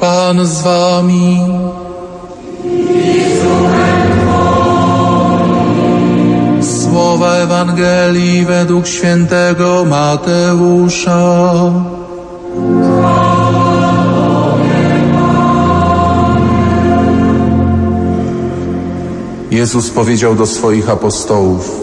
Pan z wami. Słowa Ewangelii według świętego Mateusza. Jezus powiedział do swoich apostołów: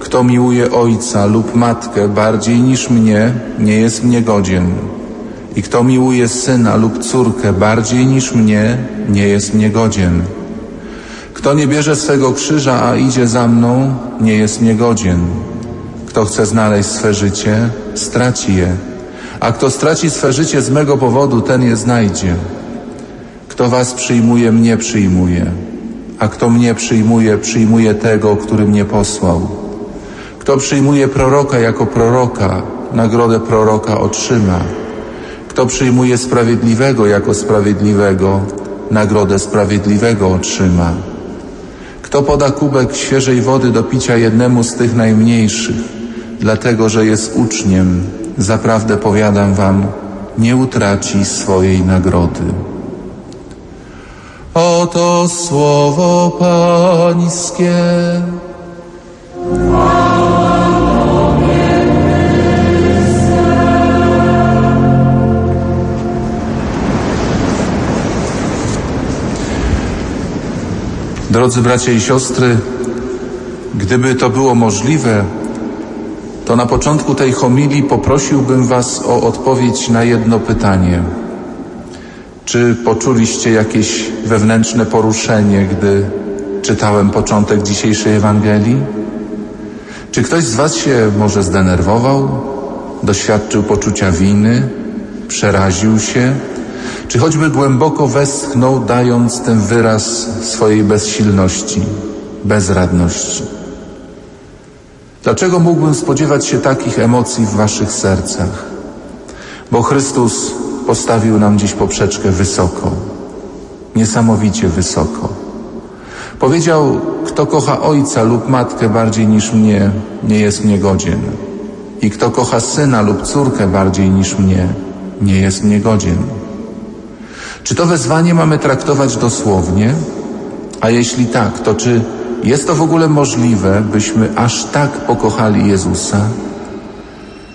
Kto miłuje ojca lub matkę bardziej niż mnie, nie jest mnie godzien. I kto miłuje syna lub córkę bardziej niż mnie, nie jest mnie godzien. Kto nie bierze swego krzyża, a idzie za mną, nie jest mnie godzien. Kto chce znaleźć swe życie, straci je, a kto straci swe życie z mego powodu, ten je znajdzie. Kto was przyjmuje, mnie przyjmuje, a kto mnie przyjmuje, przyjmuje tego, który mnie posłał. Kto przyjmuje proroka jako proroka, nagrodę proroka otrzyma. Kto przyjmuje sprawiedliwego jako sprawiedliwego, nagrodę sprawiedliwego otrzyma. Kto poda kubek świeżej wody do picia jednemu z tych najmniejszych, dlatego że jest uczniem, zaprawdę powiadam wam, nie utraci swojej nagrody. Oto słowo Pańskie. Drodzy bracia i siostry, gdyby to było możliwe, to na początku tej homilii poprosiłbym Was o odpowiedź na jedno pytanie. Czy poczuliście jakieś wewnętrzne poruszenie, gdy czytałem początek dzisiejszej Ewangelii? Czy ktoś z Was się może zdenerwował, doświadczył poczucia winy, przeraził się, czy choćby głęboko westchnął, dając ten wyraz swojej bezsilności, bezradności? Dlaczego mógłbym spodziewać się takich emocji w Waszych sercach? Bo Chrystus postawił nam dziś poprzeczkę wysoko, niesamowicie wysoko. Powiedział, kto kocha ojca lub matkę bardziej niż mnie, nie jest mnie godzien. I kto kocha syna lub córkę bardziej niż mnie, nie jest mnie godzien. Czy to wezwanie mamy traktować dosłownie? A jeśli tak, to czy jest to w ogóle możliwe, byśmy aż tak pokochali Jezusa?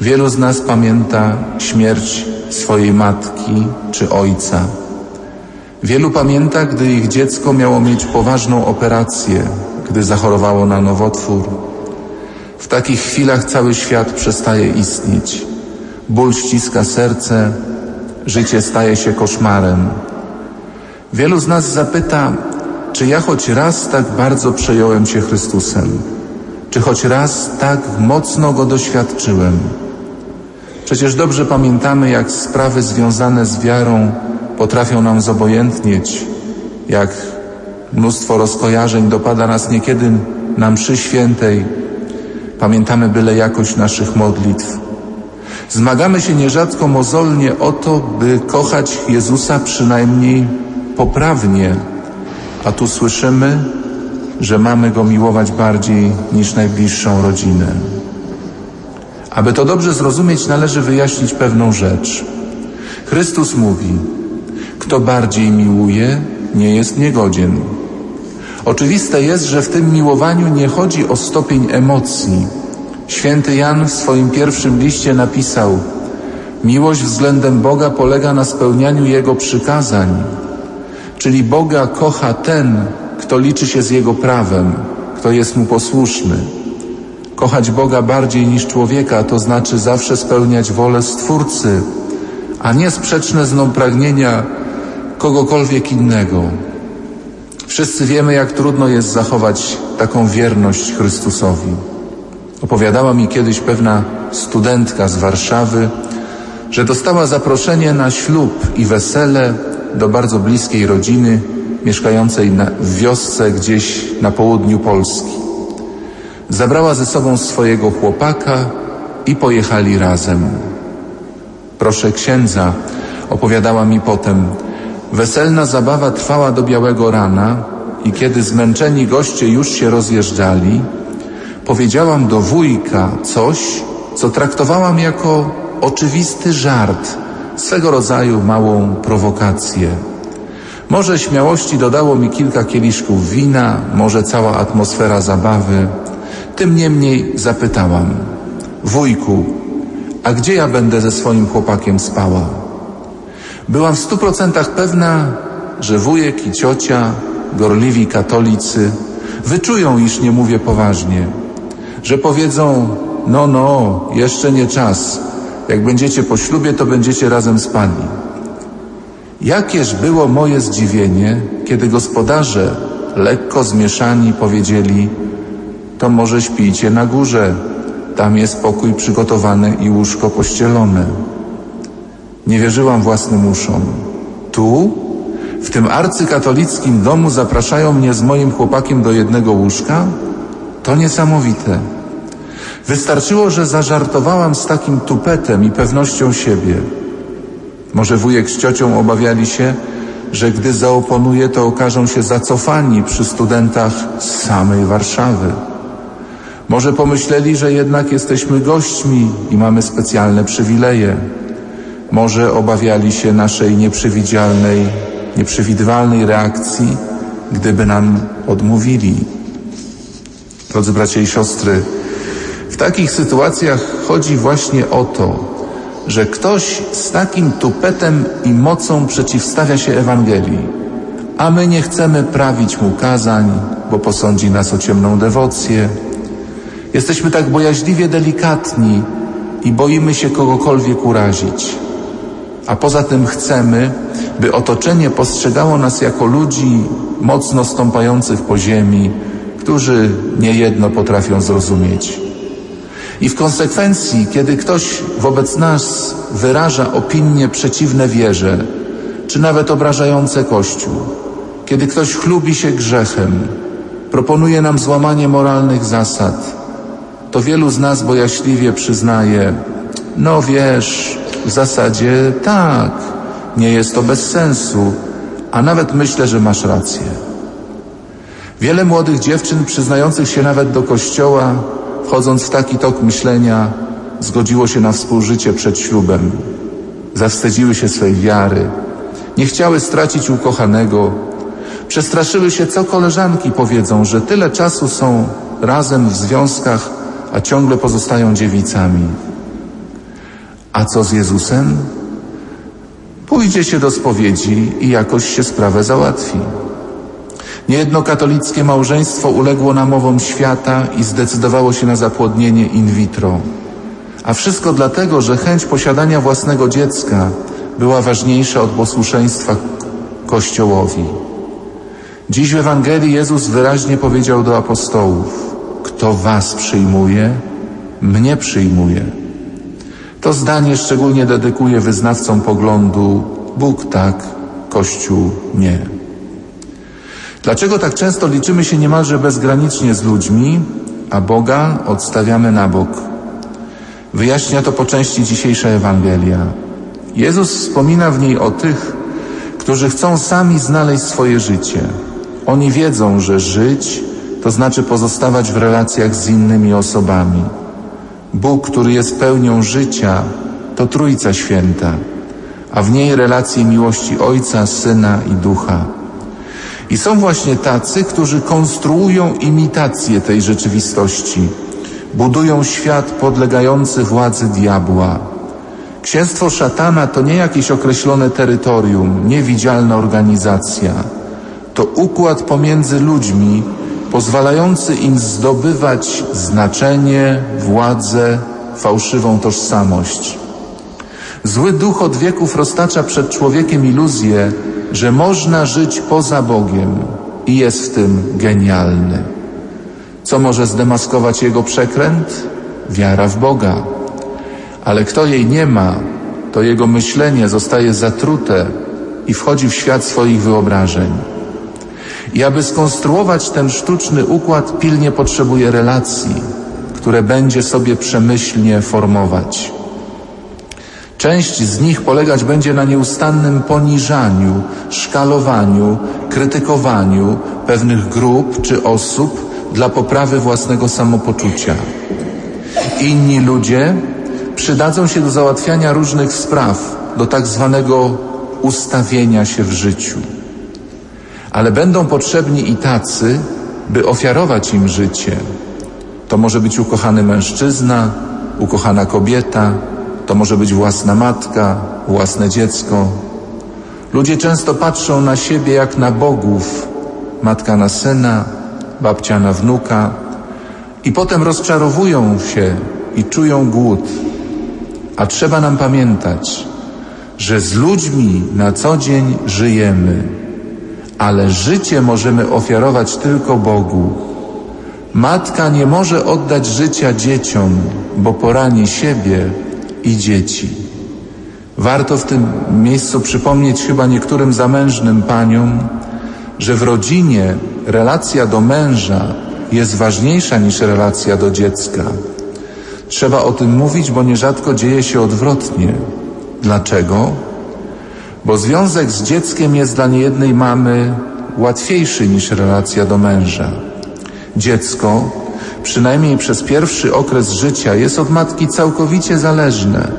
Wielu z nas pamięta śmierć swojej matki czy ojca. Wielu pamięta, gdy ich dziecko miało mieć poważną operację, gdy zachorowało na nowotwór. W takich chwilach cały świat przestaje istnieć. Ból ściska serce, życie staje się koszmarem. Wielu z nas zapyta, czy ja choć raz tak bardzo przejąłem się Chrystusem? Czy choć raz tak mocno Go doświadczyłem? Przecież dobrze pamiętamy, jak sprawy związane z wiarą potrafią nam zobojętnieć, jak mnóstwo rozkojarzeń dopada nas niekiedy na mszy świętej. Pamiętamy byle jakość naszych modlitw. Zmagamy się nierzadko mozolnie o to, by kochać Jezusa przynajmniej poprawnie, a tu słyszymy, że mamy Go miłować bardziej niż najbliższą rodzinę. Aby to dobrze zrozumieć, należy wyjaśnić pewną rzecz. Chrystus mówi, kto bardziej miłuje, nie jest niegodzien. Oczywiste jest, że w tym miłowaniu nie chodzi o stopień emocji. Święty Jan w swoim pierwszym liście napisał: Miłość względem Boga polega na spełnianiu Jego przykazań, czyli Boga kocha ten, kto liczy się z Jego prawem, kto jest Mu posłuszny. Kochać Boga bardziej niż człowieka, to znaczy zawsze spełniać wolę Stwórcy, a nie sprzeczne z nią pragnienia kogokolwiek innego. Wszyscy wiemy, jak trudno jest zachować taką wierność Chrystusowi. Opowiadała mi kiedyś pewna studentka z Warszawy, że dostała zaproszenie na ślub i wesele do bardzo bliskiej rodziny mieszkającej na, w wiosce gdzieś na południu Polski. Zabrała ze sobą swojego chłopaka i pojechali razem. Proszę księdza, opowiadała mi potem, weselna zabawa trwała do białego rana i kiedy zmęczeni goście już się rozjeżdżali, powiedziałam do wujka coś, co traktowałam jako oczywisty żart, swego rodzaju małą prowokację. Może śmiałości dodało mi kilka kieliszków wina, może cała atmosfera zabawy. Tym niemniej zapytałam, wujku, a gdzie ja będę ze swoim chłopakiem spała? Byłam w stu procentach pewna, że wujek i ciocia, gorliwi katolicy, wyczują, iż nie mówię poważnie, że powiedzą, no, no, jeszcze nie czas, jak będziecie po ślubie, to będziecie razem spali. Jakież było moje zdziwienie, kiedy gospodarze, lekko zmieszani, powiedzieli, to może śpijcie na górze, tam jest pokój przygotowany i łóżko pościelone. Nie wierzyłam własnym uszom. Tu, w tym arcykatolickim domu zapraszają mnie z moim chłopakiem do jednego łóżka? To niesamowite. Wystarczyło, że zażartowałam z takim tupetem i pewnością siebie. Może wujek z ciocią obawiali się, że gdy zaoponuję, to okażą się zacofani przy studentach z samej Warszawy. Może pomyśleli, że jednak jesteśmy gośćmi i mamy specjalne przywileje. Może obawiali się naszej nieprzewidzialnej, nieprzewidywalnej reakcji, gdyby nam odmówili. Drodzy bracia i siostry, w takich sytuacjach chodzi właśnie o to, że ktoś z takim tupetem i mocą przeciwstawia się Ewangelii, a my nie chcemy prawić mu kazań, bo posądzi nas o ciemną dewocję. Jesteśmy tak bojaźliwie delikatni i boimy się kogokolwiek urazić. A poza tym chcemy, by otoczenie postrzegało nas jako ludzi mocno stąpających po ziemi, którzy niejedno potrafią zrozumieć. I w konsekwencji, kiedy ktoś wobec nas wyraża opinie przeciwne wierze, czy nawet obrażające Kościół, kiedy ktoś chlubi się grzechem, proponuje nam złamanie moralnych zasad, to wielu z nas bojaźliwie przyznaje, no wiesz, w zasadzie tak, nie jest to bez sensu, a nawet myślę, że masz rację. Wiele młodych dziewczyn przyznających się nawet do kościoła, wchodząc w taki tok myślenia, zgodziło się na współżycie przed ślubem. Zawstydziły się swej wiary, nie chciały stracić ukochanego, przestraszyły się, co koleżanki powiedzą, że tyle czasu są razem w związkach, a ciągle pozostają dziewicami. A co z Jezusem? Pójdzie się do spowiedzi i jakoś się sprawę załatwi. Niejedno katolickie małżeństwo uległo namowom świata i zdecydowało się na zapłodnienie in vitro. A wszystko dlatego, że chęć posiadania własnego dziecka była ważniejsza od posłuszeństwa Kościołowi. Dziś w Ewangelii Jezus wyraźnie powiedział do apostołów: Kto was przyjmuje, mnie przyjmuje. To zdanie szczególnie dedykuje wyznawcom poglądu Bóg tak, Kościół nie. Dlaczego tak często liczymy się niemalże bezgranicznie z ludźmi, a Boga odstawiamy na bok? Wyjaśnia to po części dzisiejsza Ewangelia. Jezus wspomina w niej o tych, którzy chcą sami znaleźć swoje życie. Oni wiedzą, że żyć to znaczy pozostawać w relacjach z innymi osobami. Bóg, który jest pełnią życia, to Trójca Święta, a w niej relacje miłości Ojca, Syna i Ducha. I są właśnie tacy, którzy konstruują imitację tej rzeczywistości, budują świat podlegający władzy diabła. Księstwo szatana to nie jakieś określone terytorium, niewidzialna organizacja. To układ pomiędzy ludźmi, pozwalający im zdobywać znaczenie, władzę, fałszywą tożsamość. Zły duch od wieków roztacza przed człowiekiem iluzję, że można żyć poza Bogiem i jest w tym genialny. Co może zdemaskować jego przekręt? Wiara w Boga. Ale kto jej nie ma, to jego myślenie zostaje zatrute i wchodzi w świat swoich wyobrażeń. I aby skonstruować ten sztuczny układ, pilnie potrzebuje relacji, które będzie sobie przemyślnie formować. Część z nich polegać będzie na nieustannym poniżaniu, szkalowaniu, krytykowaniu pewnych grup czy osób dla poprawy własnego samopoczucia. Inni ludzie przydadzą się do załatwiania różnych spraw, do tak zwanego ustawienia się w życiu. Ale będą potrzebni i tacy, by ofiarować im życie. To może być ukochany mężczyzna, ukochana kobieta, to może być własna matka, własne dziecko. Ludzie często patrzą na siebie jak na bogów, matka na syna, babcia na wnuka i potem rozczarowują się i czują głód. A trzeba nam pamiętać, że z ludźmi na co dzień żyjemy, ale życie możemy ofiarować tylko Bogu. Matka nie może oddać życia dzieciom, bo porani siebie i dzieci. Warto w tym miejscu przypomnieć chyba niektórym zamężnym paniom, że w rodzinie relacja do męża jest ważniejsza niż relacja do dziecka. Trzeba o tym mówić, bo nierzadko dzieje się odwrotnie. Dlaczego? Bo związek z dzieckiem jest dla niejednej mamy łatwiejszy niż relacja do męża. Dziecko, przynajmniej przez pierwszy okres życia, jest od matki całkowicie zależne.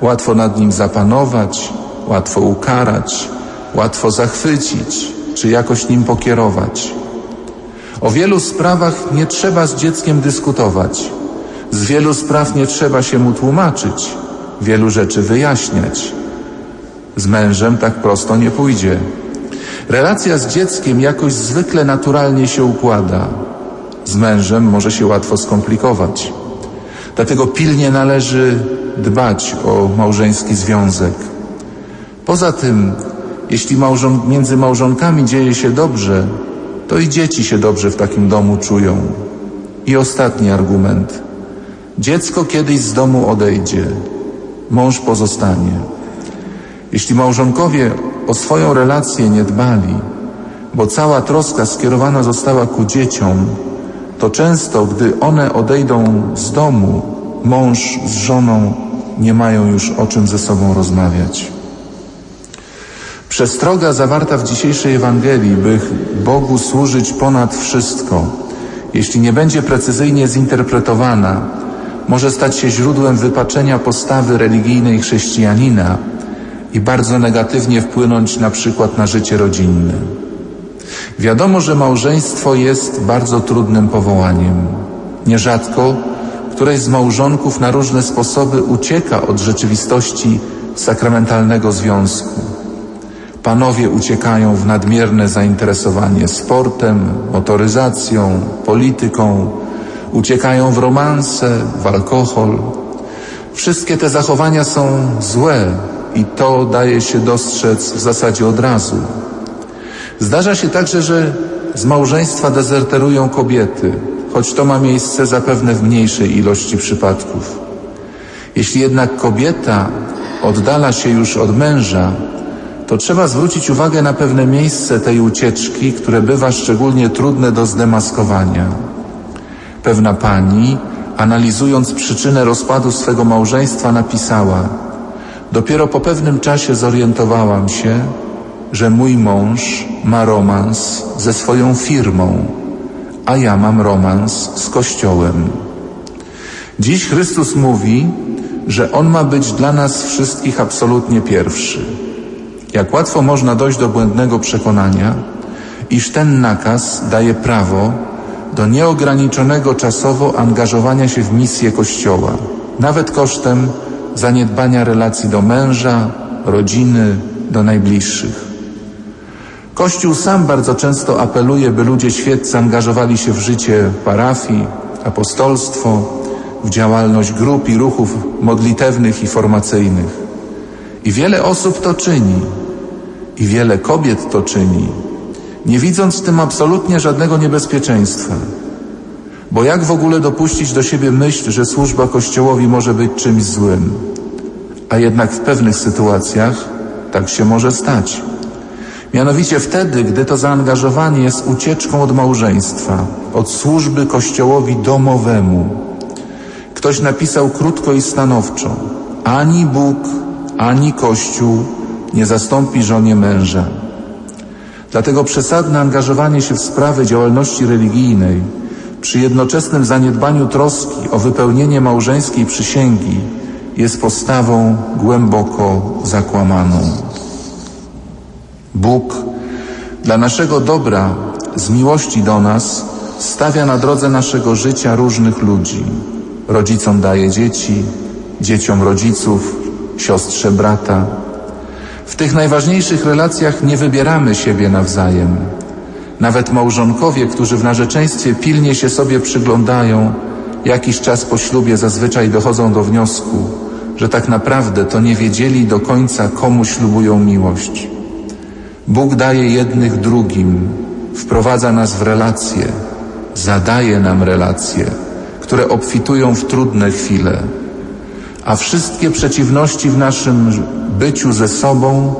Łatwo nad nim zapanować, łatwo ukarać, łatwo zachwycić, czy jakoś nim pokierować. O wielu sprawach nie trzeba z dzieckiem dyskutować. Z wielu spraw nie trzeba się mu tłumaczyć, wielu rzeczy wyjaśniać. Z mężem tak prosto nie pójdzie. Relacja z dzieckiem jakoś zwykle naturalnie się układa. Z mężem może się łatwo skomplikować. Dlatego pilnie należy dbać o małżeński związek. Poza tym, jeśli małżon między małżonkami dzieje się dobrze, to i dzieci się dobrze w takim domu czują. I ostatni argument. Dziecko kiedyś z domu odejdzie, mąż pozostanie. Jeśli małżonkowie o swoją relację nie dbali, bo cała troska skierowana została ku dzieciom, to często, gdy one odejdą z domu, mąż z żoną nie mają już o czym ze sobą rozmawiać. Przestroga zawarta w dzisiejszej Ewangelii, by Bogu służyć ponad wszystko, jeśli nie będzie precyzyjnie zinterpretowana, może stać się źródłem wypaczenia postawy religijnej chrześcijanina i bardzo negatywnie wpłynąć na przykład na życie rodzinne. Wiadomo, że małżeństwo jest bardzo trudnym powołaniem. Nierzadko któreś z małżonków na różne sposoby ucieka od rzeczywistości sakramentalnego związku. Panowie uciekają w nadmierne zainteresowanie sportem, motoryzacją, polityką, uciekają w romanse, w alkohol. Wszystkie te zachowania są złe i to daje się dostrzec w zasadzie od razu. Zdarza się także, że z małżeństwa dezerterują kobiety, choć to ma miejsce zapewne w mniejszej ilości przypadków. Jeśli jednak kobieta oddala się już od męża, to trzeba zwrócić uwagę na pewne miejsce tej ucieczki, które bywa szczególnie trudne do zdemaskowania. Pewna pani, analizując przyczynę rozpadu swego małżeństwa, napisała: Dopiero po pewnym czasie zorientowałam się, że mój mąż ma romans ze swoją firmą, a ja mam romans z Kościołem. Dziś Chrystus mówi, że On ma być dla nas wszystkich absolutnie pierwszy. Jak łatwo można dojść do błędnego przekonania, iż ten nakaz daje prawo do nieograniczonego czasowo angażowania się w misję Kościoła, nawet kosztem zaniedbania relacji do męża, rodziny, do najbliższych. Kościół sam bardzo często apeluje, by ludzie świeccy angażowali się w życie parafii, apostolstwo, w działalność grup i ruchów modlitewnych i formacyjnych. I wiele osób to czyni, i wiele kobiet to czyni, nie widząc w tym absolutnie żadnego niebezpieczeństwa. Bo jak w ogóle dopuścić do siebie myśl, że służba Kościołowi może być czymś złym? A jednak w pewnych sytuacjach tak się może stać. Mianowicie wtedy, gdy to zaangażowanie jest ucieczką od małżeństwa, od służby Kościołowi domowemu. Ktoś napisał krótko i stanowczo: ani Bóg, ani Kościół nie zastąpi żonie męża. Dlatego przesadne angażowanie się w sprawy działalności religijnej przy jednoczesnym zaniedbaniu troski o wypełnienie małżeńskiej przysięgi jest postawą głęboko zakłamaną. Bóg dla naszego dobra, z miłości do nas, stawia na drodze naszego życia różnych ludzi. Rodzicom daje dzieci, dzieciom rodziców, siostrze brata. W tych najważniejszych relacjach nie wybieramy siebie nawzajem. Nawet małżonkowie, którzy w narzeczeństwie pilnie się sobie przyglądają, jakiś czas po ślubie zazwyczaj dochodzą do wniosku, że tak naprawdę to nie wiedzieli do końca, komu ślubują miłość. Bóg daje jednych drugim, wprowadza nas w relacje, zadaje nam relacje, które obfitują w trudne chwile. A wszystkie przeciwności w naszym byciu ze sobą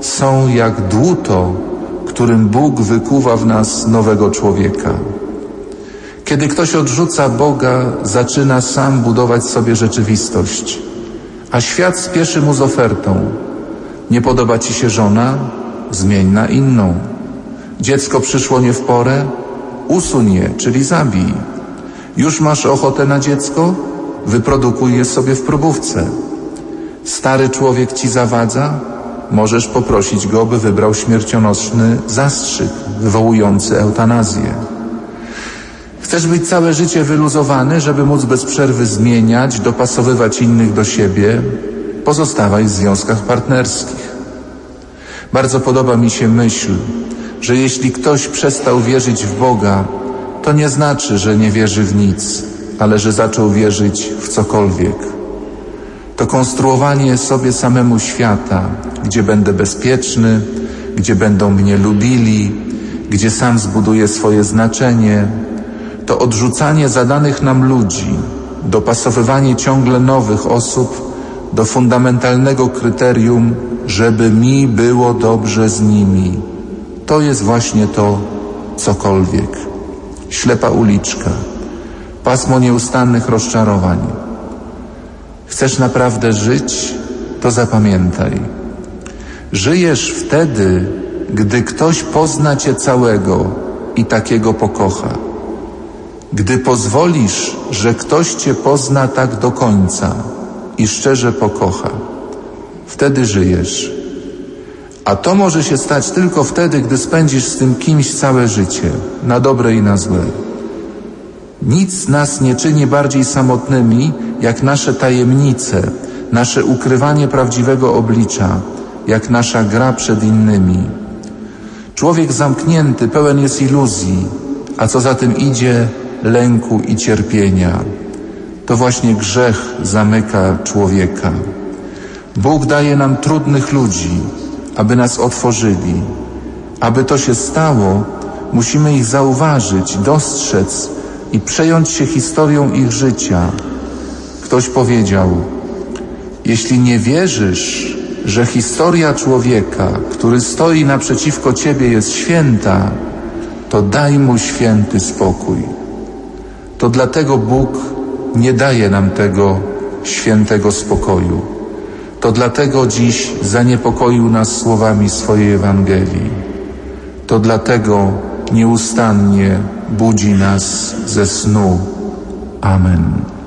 są jak dłuto, którym Bóg wykuwa w nas nowego człowieka. Kiedy ktoś odrzuca Boga, zaczyna sam budować sobie rzeczywistość, a świat spieszy mu z ofertą. Nie podoba ci się żona? Zmień na inną. Dziecko przyszło nie w porę? Usuń je, czyli zabij. Już masz ochotę na dziecko? Wyprodukuj je sobie w probówce. Stary człowiek ci zawadza? Możesz poprosić go, by wybrał śmiercionośny zastrzyk wywołujący eutanazję. Chcesz być całe życie wyluzowany, żeby móc bez przerwy zmieniać, dopasowywać innych do siebie? Pozostawaj w związkach partnerskich. Bardzo podoba mi się myśl, że jeśli ktoś przestał wierzyć w Boga, to nie znaczy, że nie wierzy w nic, ale że zaczął wierzyć w cokolwiek. To konstruowanie sobie samemu świata, gdzie będę bezpieczny, gdzie będą mnie lubili, gdzie sam zbuduję swoje znaczenie, to odrzucanie zadanych nam ludzi, dopasowywanie ciągle nowych osób do fundamentalnego kryterium, żeby mi było dobrze z nimi. To jest właśnie to cokolwiek. Ślepa uliczka, pasmo nieustannych rozczarowań. Chcesz naprawdę żyć? To zapamiętaj. Żyjesz wtedy, gdy ktoś pozna cię całego i takiego pokocha. Gdy pozwolisz, że ktoś cię pozna tak do końca i szczerze pokocha, wtedy żyjesz. A to może się stać tylko wtedy, gdy spędzisz z tym kimś całe życie, na dobre i na złe. Nic nas nie czyni bardziej samotnymi, jak nasze tajemnice, nasze ukrywanie prawdziwego oblicza, jak nasza gra przed innymi. Człowiek zamknięty pełen jest iluzji, a co za tym idzie, lęku i cierpienia. To właśnie grzech zamyka człowieka. Bóg daje nam trudnych ludzi, aby nas otworzyli. Aby to się stało, musimy ich zauważyć, dostrzec i przejąć się historią ich życia. Ktoś powiedział, jeśli nie wierzysz, że historia człowieka, który stoi naprzeciwko ciebie jest święta, to daj mu święty spokój. To dlatego Bóg nie daje nam tego świętego spokoju. To dlatego dziś zaniepokoił nas słowami swojej Ewangelii. To dlatego nieustannie budzi nas ze snu. Amen.